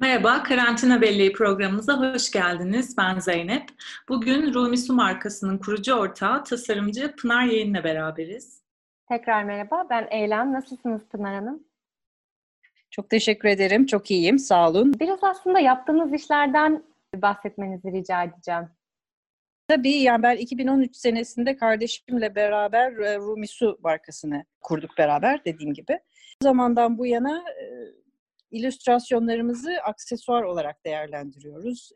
Merhaba, Karantina Belleği programımıza hoş geldiniz. Ben Zeynep. Bugün Rumi Su markasının kurucu ortağı, tasarımcı Pınar Yayın'la beraberiz. Tekrar merhaba, ben Eylem. Nasılsınız Pınar Hanım? Çok teşekkür ederim. Çok iyiyim. Sağ olun. Biraz aslında yaptığınız işlerden bahsetmenizi rica edeceğim. Tabii yani ben 2013 senesinde kardeşimle beraber e, Rumi Su markasını kurduk beraber dediğim gibi. O zamandan bu yana e, illüstrasyonlarımızı aksesuar olarak değerlendiriyoruz.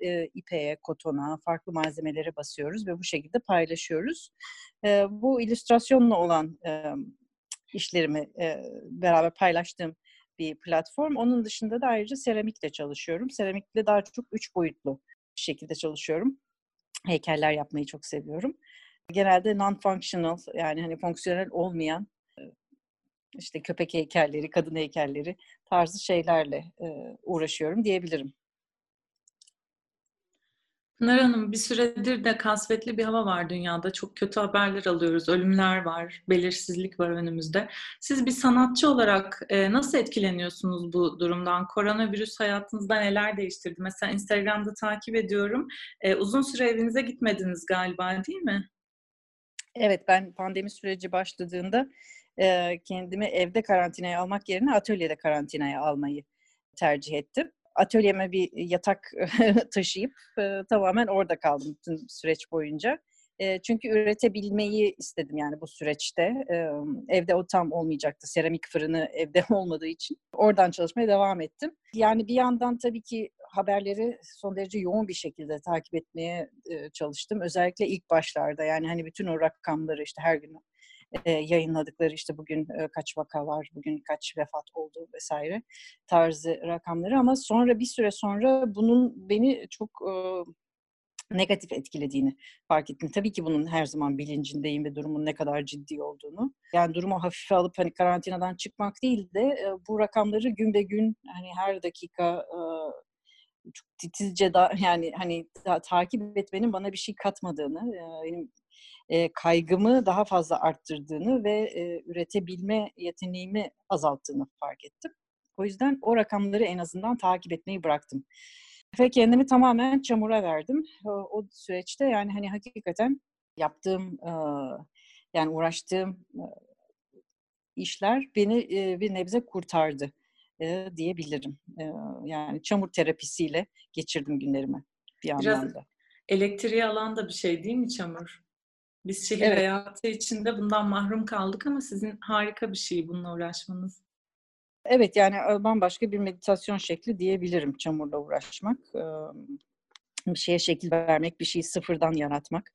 E, kotona, farklı malzemelere basıyoruz ve bu şekilde paylaşıyoruz. E, bu illüstrasyonla olan işlerimi beraber paylaştığım bir platform. Onun dışında da ayrıca seramikle çalışıyorum. Seramikle daha çok üç boyutlu bir şekilde çalışıyorum. Heykeller yapmayı çok seviyorum. Genelde non-functional yani hani fonksiyonel olmayan e, işte köpek heykelleri, kadın heykelleri tarzı şeylerle e, uğraşıyorum diyebilirim. Pınar Hanım, bir süredir de kasvetli bir hava var dünyada. Çok kötü haberler alıyoruz. Ölümler var, belirsizlik var önümüzde. Siz bir sanatçı olarak e, nasıl etkileniyorsunuz bu durumdan? Koronavirüs hayatınızda neler değiştirdi? Mesela Instagram'da takip ediyorum. E, uzun süre evinize gitmediniz galiba değil mi? Evet ben pandemi süreci başladığında e, kendimi evde karantinaya almak yerine atölyede karantinaya almayı tercih ettim. Atölyeme bir yatak taşıyıp e, tamamen orada kaldım bütün süreç boyunca. E, çünkü üretebilmeyi istedim yani bu süreçte. E, evde o tam olmayacaktı. Seramik fırını evde olmadığı için. Oradan çalışmaya devam ettim. Yani bir yandan tabii ki haberleri son derece yoğun bir şekilde takip etmeye çalıştım. Özellikle ilk başlarda yani hani bütün o rakamları işte her gün e, yayınladıkları işte bugün e, kaç vaka var, bugün kaç vefat oldu vesaire tarzı rakamları ama sonra bir süre sonra bunun beni çok e, negatif etkilediğini fark ettim. Tabii ki bunun her zaman bilincindeyim ve durumun ne kadar ciddi olduğunu. Yani durumu hafife alıp hani karantinadan çıkmak değil de e, bu rakamları gün be gün hani her dakika e, çok titizce da yani hani da, takip etmenin bana bir şey katmadığını, e, benim e, kaygımı daha fazla arttırdığını ve e, üretebilme yeteneğimi azalttığını fark ettim. O yüzden o rakamları en azından takip etmeyi bıraktım. Ve kendimi tamamen çamura verdim. O, o süreçte yani hani hakikaten yaptığım e, yani uğraştığım e, işler beni e, bir nebze kurtardı e, diyebilirim. E, yani çamur terapisiyle geçirdim günlerimi bir Biraz da. elektriği alan da bir şey değil mi çamur? Biz şehir Evet. hayatı içinde bundan mahrum kaldık ama sizin harika bir şey bununla uğraşmanız. Evet yani e, bambaşka bir meditasyon şekli diyebilirim çamurla uğraşmak. Bir şeye şekil vermek, bir şeyi sıfırdan yaratmak,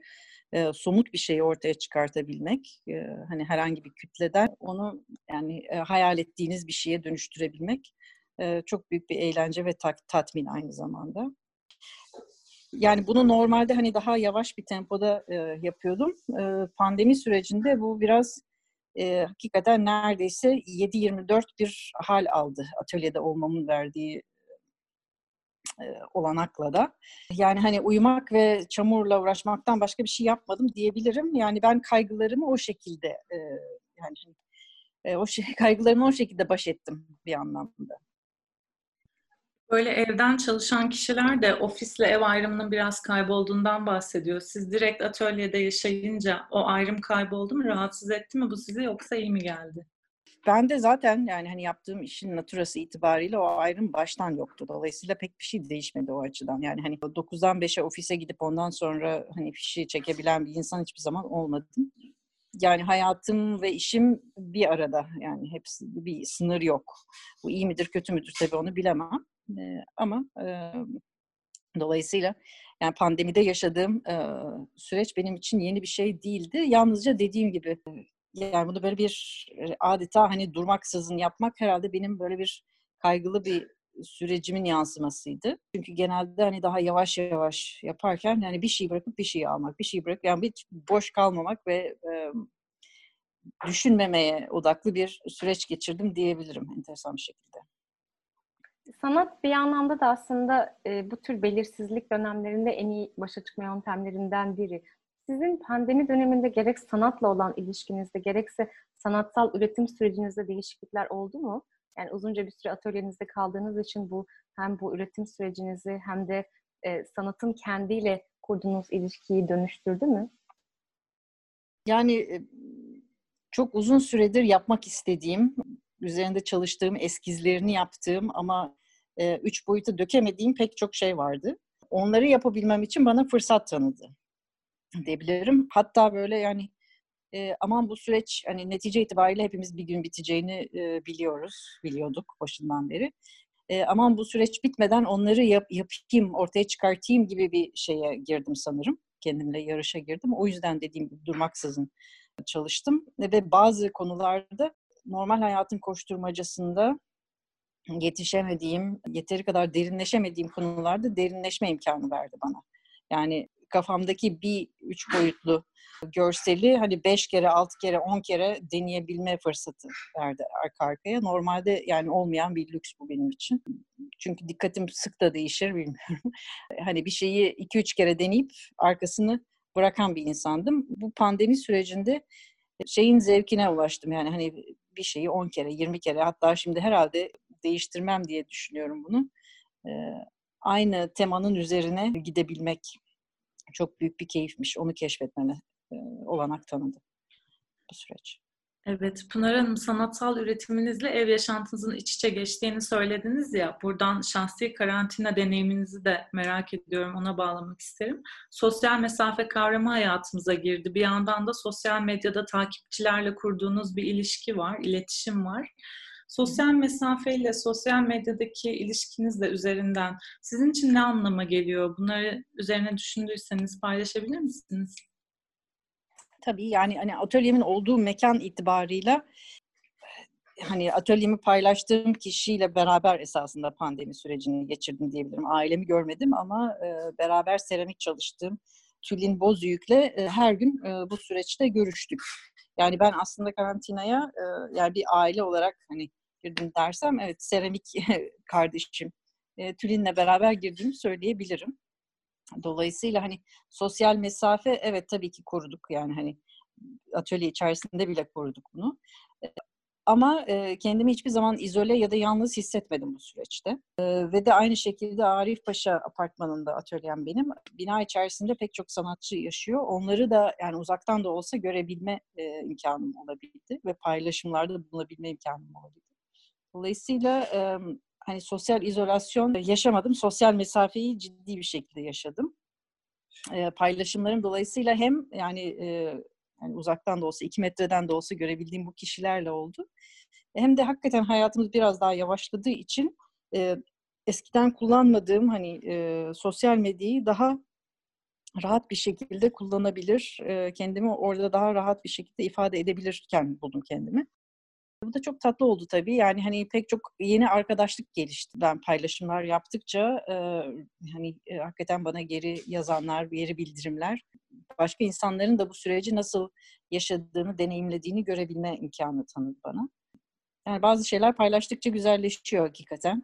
e, somut bir şeyi ortaya çıkartabilmek, e, hani herhangi bir kütleden onu yani hayal ettiğiniz bir şeye dönüştürebilmek çok büyük bir eğlence ve tatmin aynı zamanda. Yani bunu normalde hani daha yavaş bir tempoda e, yapıyordum. E, pandemi sürecinde bu biraz e, hakikaten neredeyse 7-24 bir hal aldı atölyede olmamın verdiği e, olanakla da. Yani hani uyumak ve çamurla uğraşmaktan başka bir şey yapmadım diyebilirim. Yani ben kaygılarımı o şekilde e, yani e, o şey, kaygılarımı o şekilde baş ettim bir anlamda. Böyle evden çalışan kişiler de ofisle ev ayrımının biraz kaybolduğundan bahsediyor. Siz direkt atölyede yaşayınca o ayrım kayboldu mu? Rahatsız etti mi bu sizi yoksa iyi mi geldi? Ben de zaten yani hani yaptığım işin naturası itibariyle o ayrım baştan yoktu. Dolayısıyla pek bir şey değişmedi o açıdan. Yani hani 9'dan 5'e ofise gidip ondan sonra hani fişi çekebilen bir insan hiçbir zaman olmadım. Yani hayatım ve işim bir arada. Yani hepsi bir sınır yok. Bu iyi midir kötü müdür tabii onu bilemem. Ee, ama e, dolayısıyla yani pandemide yaşadığım e, süreç benim için yeni bir şey değildi. Yalnızca dediğim gibi yani bunu böyle bir e, adeta hani durmaksızın yapmak herhalde benim böyle bir kaygılı bir sürecimin yansımasıydı. Çünkü genelde hani daha yavaş yavaş yaparken yani bir şey bırakıp bir şey almak, bir şey bırak yani bir boş kalmamak ve e, düşünmemeye odaklı bir süreç geçirdim diyebilirim enteresan bir şekilde. Sanat bir anlamda da aslında e, bu tür belirsizlik dönemlerinde en iyi başa çıkma yöntemlerinden biri. Sizin pandemi döneminde gerek sanatla olan ilişkinizde gerekse sanatsal üretim sürecinizde değişiklikler oldu mu? Yani uzunca bir süre atölyenizde kaldığınız için bu hem bu üretim sürecinizi hem de e, sanatın kendiyle kurduğunuz ilişkiyi dönüştürdü mü? Yani e, çok uzun süredir yapmak istediğim, üzerinde çalıştığım, eskizlerini yaptığım ama e, üç boyuta dökemediğim pek çok şey vardı. Onları yapabilmem için bana fırsat tanıdı diyebilirim. Hatta böyle yani e, aman bu süreç hani netice itibariyle hepimiz bir gün biteceğini e, biliyoruz, biliyorduk başından beri. E, aman bu süreç bitmeden onları yap, yapayım, ortaya çıkartayım gibi bir şeye girdim sanırım. Kendimle yarışa girdim. O yüzden dediğim gibi durmaksızın çalıştım. Ve bazı konularda normal hayatın koşturmacasında yetişemediğim, yeteri kadar derinleşemediğim konularda derinleşme imkanı verdi bana. Yani kafamdaki bir üç boyutlu görseli hani beş kere, altı kere, on kere deneyebilme fırsatı verdi arka arkaya. Normalde yani olmayan bir lüks bu benim için. Çünkü dikkatim sık da değişir bilmiyorum. hani bir şeyi iki üç kere deneyip arkasını bırakan bir insandım. Bu pandemi sürecinde şeyin zevkine ulaştım. Yani hani bir şeyi 10 kere, 20 kere hatta şimdi herhalde değiştirmem diye düşünüyorum bunu. Ee, aynı temanın üzerine gidebilmek çok büyük bir keyifmiş. Onu keşfetmeme e, olanak tanıdı bu süreç. Evet, Pınar Hanım sanatsal üretiminizle ev yaşantınızın iç içe geçtiğini söylediniz ya, buradan şahsi karantina deneyiminizi de merak ediyorum, ona bağlamak isterim. Sosyal mesafe kavramı hayatımıza girdi. Bir yandan da sosyal medyada takipçilerle kurduğunuz bir ilişki var, iletişim var. Sosyal mesafeyle sosyal medyadaki ilişkiniz de üzerinden sizin için ne anlama geliyor? Bunları üzerine düşündüyseniz paylaşabilir misiniz? Tabii yani hani atölyemin olduğu mekan itibarıyla hani atölyemi paylaştığım kişiyle beraber esasında pandemi sürecini geçirdim diyebilirim. Ailemi görmedim ama e, beraber seramik çalıştığım Tülin Bozüyük'le e, her gün e, bu süreçte görüştük. Yani ben aslında karantinaya yani bir aile olarak hani girdim dersem evet seramik kardeşim e, Tülin'le beraber girdiğimi söyleyebilirim. Dolayısıyla hani sosyal mesafe evet tabii ki koruduk yani hani atölye içerisinde bile koruduk bunu. Ama e, kendimi hiçbir zaman izole ya da yalnız hissetmedim bu süreçte. E, ve de aynı şekilde Arif Paşa apartmanında atölyem benim. Bina içerisinde pek çok sanatçı yaşıyor. Onları da yani uzaktan da olsa görebilme e, imkanım olabildi ve paylaşımlarda bulunabilme imkanım olabildi. Dolayısıyla e, hani sosyal izolasyon yaşamadım. Sosyal mesafeyi ciddi bir şekilde yaşadım. E, paylaşımlarım dolayısıyla hem yani, e, yani uzaktan da olsa, iki metreden de olsa görebildiğim bu kişilerle oldu. Hem de hakikaten hayatımız biraz daha yavaşladığı için e, eskiden kullanmadığım hani e, sosyal medyayı daha rahat bir şekilde kullanabilir, e, kendimi orada daha rahat bir şekilde ifade edebilirken buldum kendimi. Bu da çok tatlı oldu tabii. Yani hani pek çok yeni arkadaşlık gelişti. Ben paylaşımlar yaptıkça e, hani e, hakikaten bana geri yazanlar, geri bildirimler başka insanların da bu süreci nasıl yaşadığını, deneyimlediğini görebilme imkanı tanıdı bana. Yani bazı şeyler paylaştıkça güzelleşiyor hakikaten.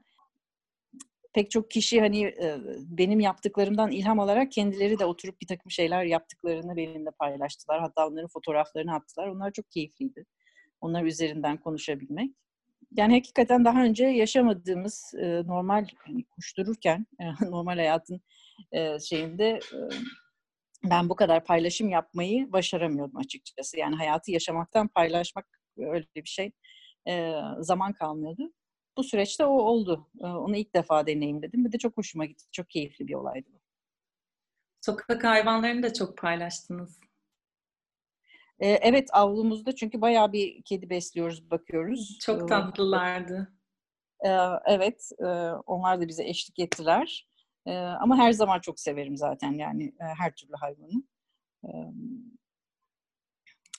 Pek çok kişi hani e, benim yaptıklarımdan ilham alarak kendileri de oturup bir takım şeyler yaptıklarını benimle paylaştılar. Hatta onların fotoğraflarını attılar. Onlar çok keyifliydi onlar üzerinden konuşabilmek. Yani hakikaten daha önce yaşamadığımız e, normal hani koştururken e, normal hayatın e, şeyinde e, ben bu kadar paylaşım yapmayı başaramıyordum açıkçası. Yani hayatı yaşamaktan paylaşmak öyle bir şey e, zaman kalmıyordu. Bu süreçte o oldu. E, onu ilk defa deneyimledim ve de çok hoşuma gitti. Çok keyifli bir olaydı bu. Sokak hayvanlarını da çok paylaştınız. Evet avlumuzda çünkü bayağı bir kedi besliyoruz, bakıyoruz. Çok tatlılardı. Evet, onlar da bize eşlik ettiler. Ama her zaman çok severim zaten yani her türlü hayvanı.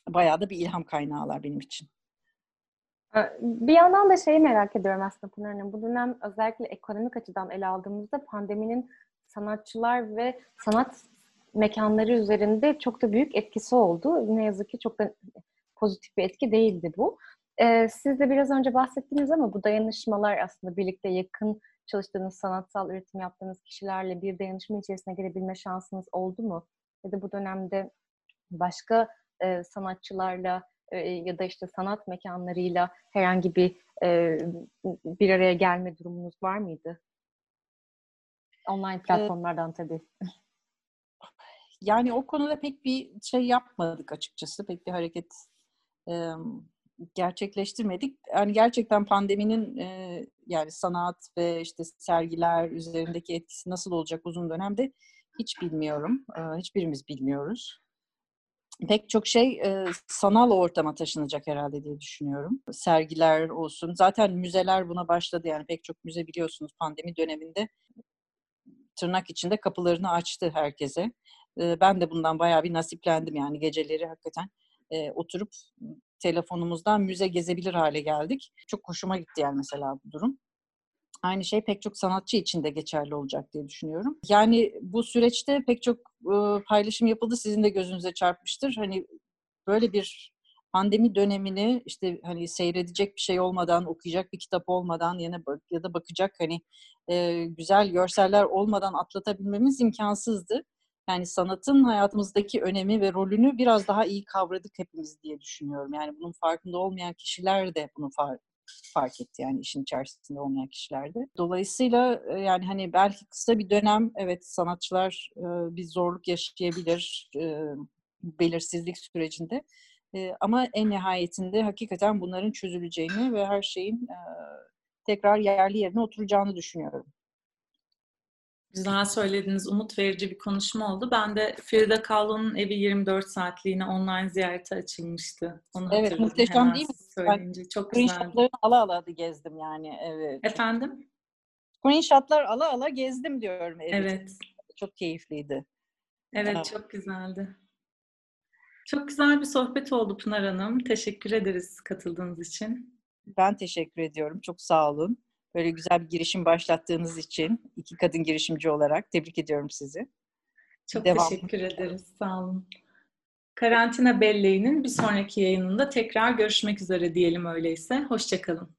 Bayağı da bir ilham kaynağılar benim için. Bir yandan da şeyi merak ediyorum aslında Pınar Hanım. Bu dönem özellikle ekonomik açıdan ele aldığımızda pandeminin sanatçılar ve sanat mekanları üzerinde çok da büyük etkisi oldu. Ne yazık ki çok da pozitif bir etki değildi bu. Ee, siz de biraz önce bahsettiniz ama bu dayanışmalar aslında birlikte yakın çalıştığınız, sanatsal üretim yaptığınız kişilerle bir dayanışma içerisine girebilme şansınız oldu mu? Ya da bu dönemde başka e, sanatçılarla e, ya da işte sanat mekanlarıyla herhangi bir e, bir araya gelme durumunuz var mıydı? Online platformlardan tabii. Yani o konuda pek bir şey yapmadık açıkçası. Pek bir hareket e, gerçekleştirmedik. Yani gerçekten pandeminin e, yani sanat ve işte sergiler üzerindeki etkisi nasıl olacak uzun dönemde hiç bilmiyorum. E, hiçbirimiz bilmiyoruz. Pek çok şey e, sanal ortama taşınacak herhalde diye düşünüyorum. Sergiler olsun. Zaten müzeler buna başladı. Yani pek çok müze biliyorsunuz pandemi döneminde tırnak içinde kapılarını açtı herkese. Ben de bundan bayağı bir nasiplendim yani geceleri hakikaten e, oturup telefonumuzdan müze gezebilir hale geldik. Çok hoşuma gitti yani mesela bu durum. Aynı şey pek çok sanatçı için de geçerli olacak diye düşünüyorum. Yani bu süreçte pek çok e, paylaşım yapıldı. Sizin de gözünüze çarpmıştır. Hani böyle bir pandemi dönemini işte hani seyredecek bir şey olmadan, okuyacak bir kitap olmadan da, ya da bakacak hani e, güzel görseller olmadan atlatabilmemiz imkansızdı. Yani sanatın hayatımızdaki önemi ve rolünü biraz daha iyi kavradık hepimiz diye düşünüyorum. Yani bunun farkında olmayan kişiler de bunu fark fark etti yani işin içerisinde olmayan kişilerde. Dolayısıyla yani hani belki kısa bir dönem evet sanatçılar e, bir zorluk yaşayabilir e, belirsizlik sürecinde. E, ama en nihayetinde hakikaten bunların çözüleceğini ve her şeyin e, tekrar yerli yerine oturacağını düşünüyorum. Güzel söylediniz. Umut verici bir konuşma oldu. Ben de Frida Kahlo'nun evi 24 saatliğine online ziyarete açılmıştı. Onu evet, muhteşem Hemen değil mi? Söyleyince. Çok güzel. Ala ala gezdim yani. Evet. Efendim? Screenshotlar ala ala gezdim diyorum. Evet. Evet. Çok keyifliydi. Evet, Evet. çok güzeldi. Çok güzel bir sohbet oldu Pınar Hanım. Teşekkür ederiz katıldığınız için. Ben teşekkür ediyorum. Çok sağ olun. Böyle güzel bir girişim başlattığınız için iki kadın girişimci olarak tebrik ediyorum sizi. Çok Devam. teşekkür ederiz. Sağ olun. Karantina Belleği'nin bir sonraki yayınında tekrar görüşmek üzere diyelim öyleyse. Hoşçakalın.